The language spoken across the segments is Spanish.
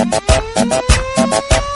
y las manos arriba haciendo palmas.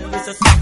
Y te mueves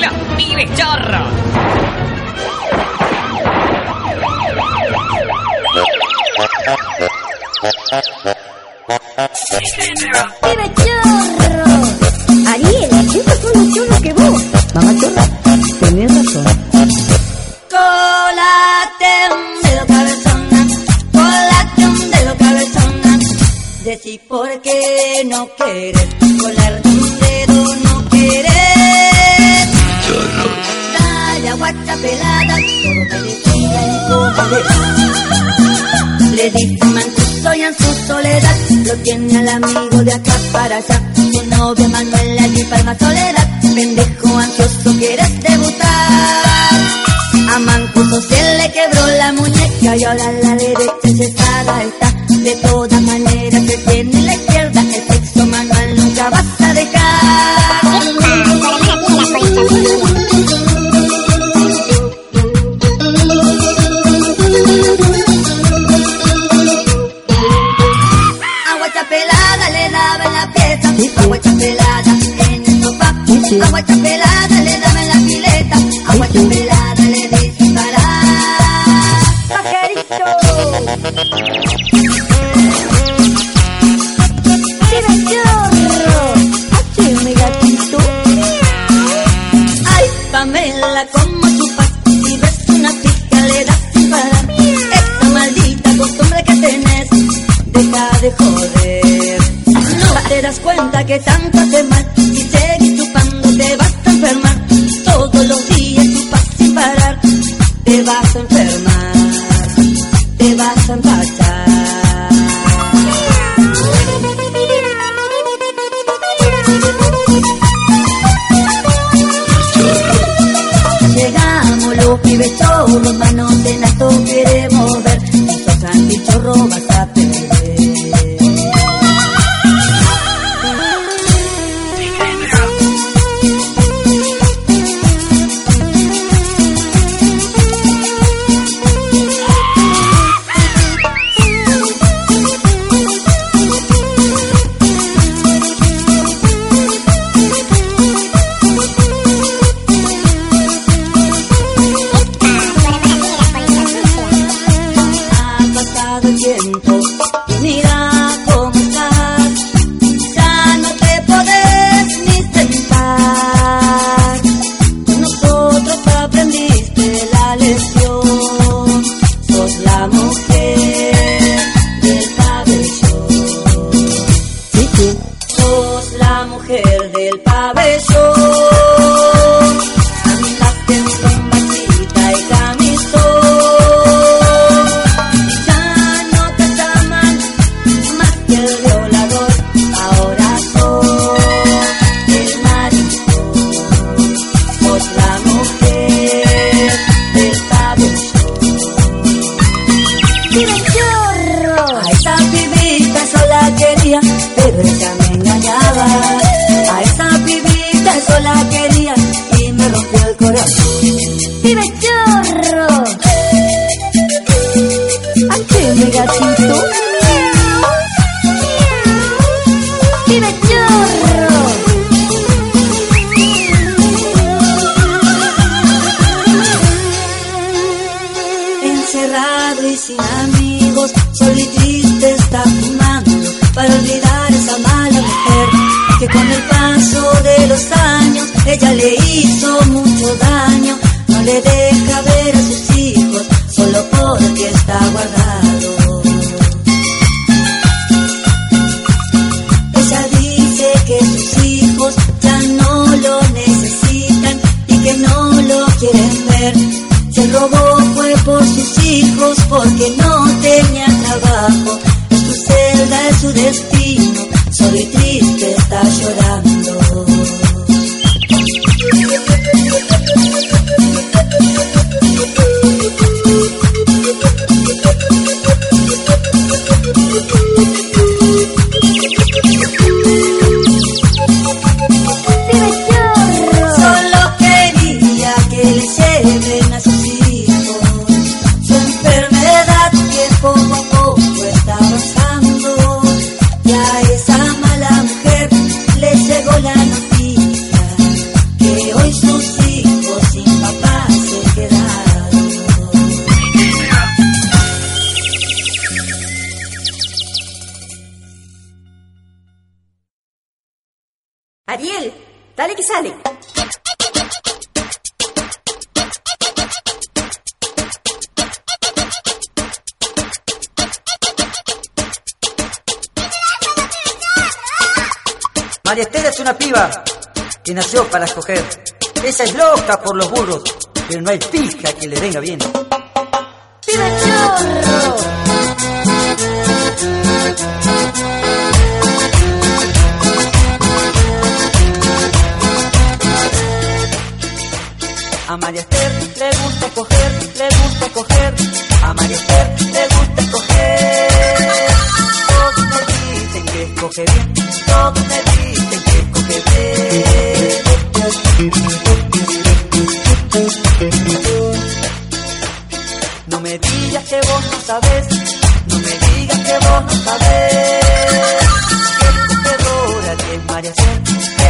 Los pibes chorros. ¡Vive chorro! Ariel, estos son más chorros que vos. Mamá chorra, tenés razón. Colate un dedo cabezona, colate un dedo cabezona. Decís por qué no quieres, colarte Dale aguacha pelada, todo me Le dice mancuso y en su soledad, lo tiene al amigo de acá para allá. Su novia Manuela y palma soledad, pendejo ansioso quieres debutar. A Mancuso se le quebró la muñeca y ahora la derecha cesada está. De todas maneras que tiene la izquierda, el sexo manual nunca vas a dejar. Sofá, agua chapelada le daba en la pileta, agua chapelada le disparaba. ¡Pajarito! Pamela, como chupas, si ves una pica le das sin parar. Esta maldita costumbre que tenés, deja de joder. No te das cuenta que tanto hace mal, vas a enfermar, te vas a empachar. Llegamos los pibes chorros, manos en alto queremos que nació para escoger. Esa es loca por los burros, pero no hay pija que le venga bien. ¡Pibe chorro! A María le gusta coger, le gusta coger. A María le gusta coger. Todos me dicen que escoge bien, todos me dicen que escoge bien. No me digas que vos no sabes, no me digas que vos no sabes, que es cogedora, que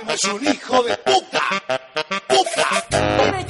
Anselmo es un hijo de puta. ¡Puta!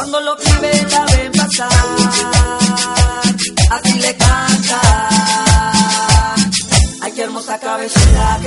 Cuando los pibes la ven pasar, así le canta. Ay, qué hermosa cabecera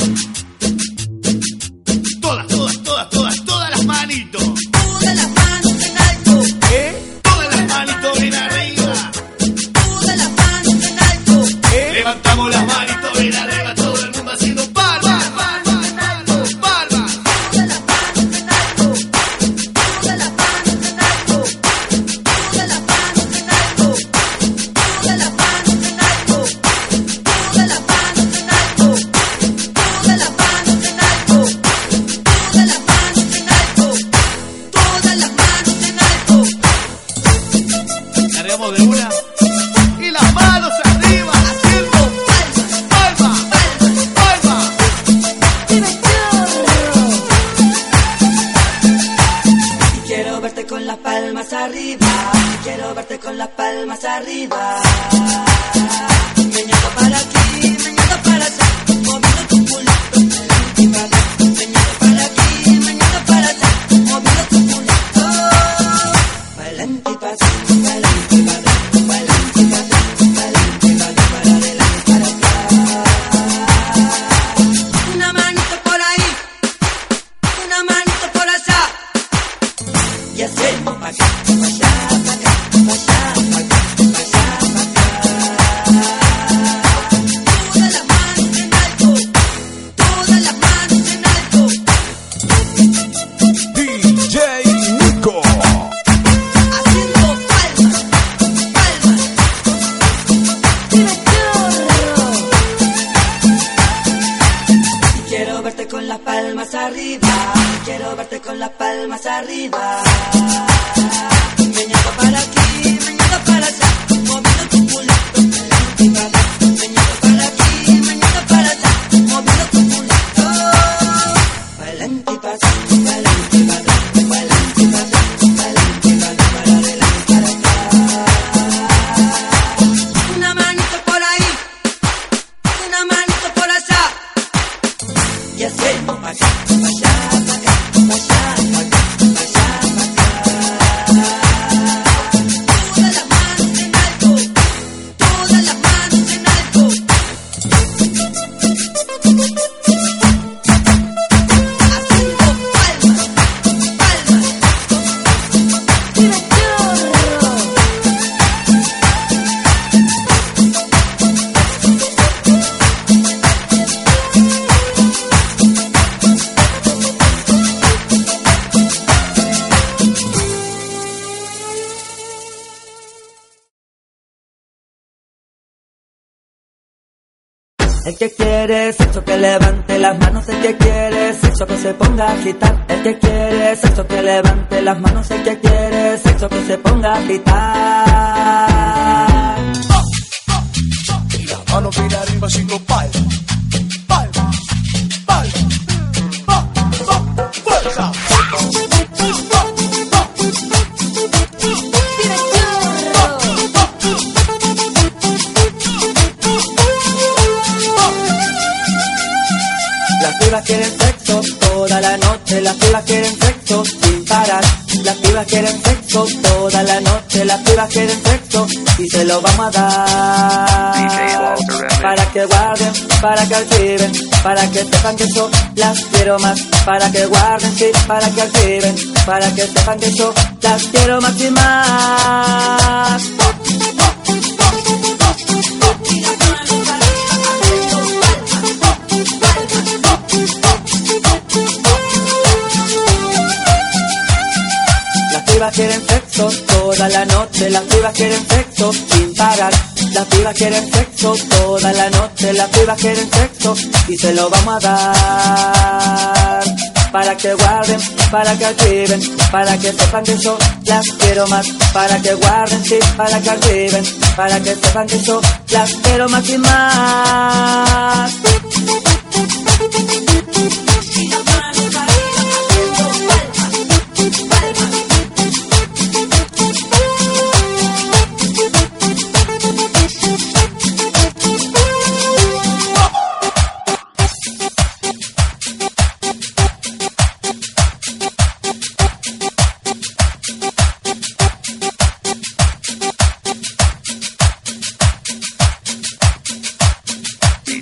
Todas, quieren sexo, toda la noche las pibas quieren sexo y se lo vamos a dar. Para que guarden, para que activen, para que sepan que yo las quiero más. Para que guarden, sí, para que activen, para que sepan que yo las quiero más y más. Las pibas quieren sexo, toda la noche las pibas quieren sexo sin parar. Las pibas quieren sexo, toda la noche las pibas quieren sexo y se lo vamos a dar para que guarden, para que activen, para que sepan que yo las quiero más, para que guarden, sí, para que activen, para que sepan que yo las quiero más y más.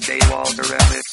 J. Walter Ellis.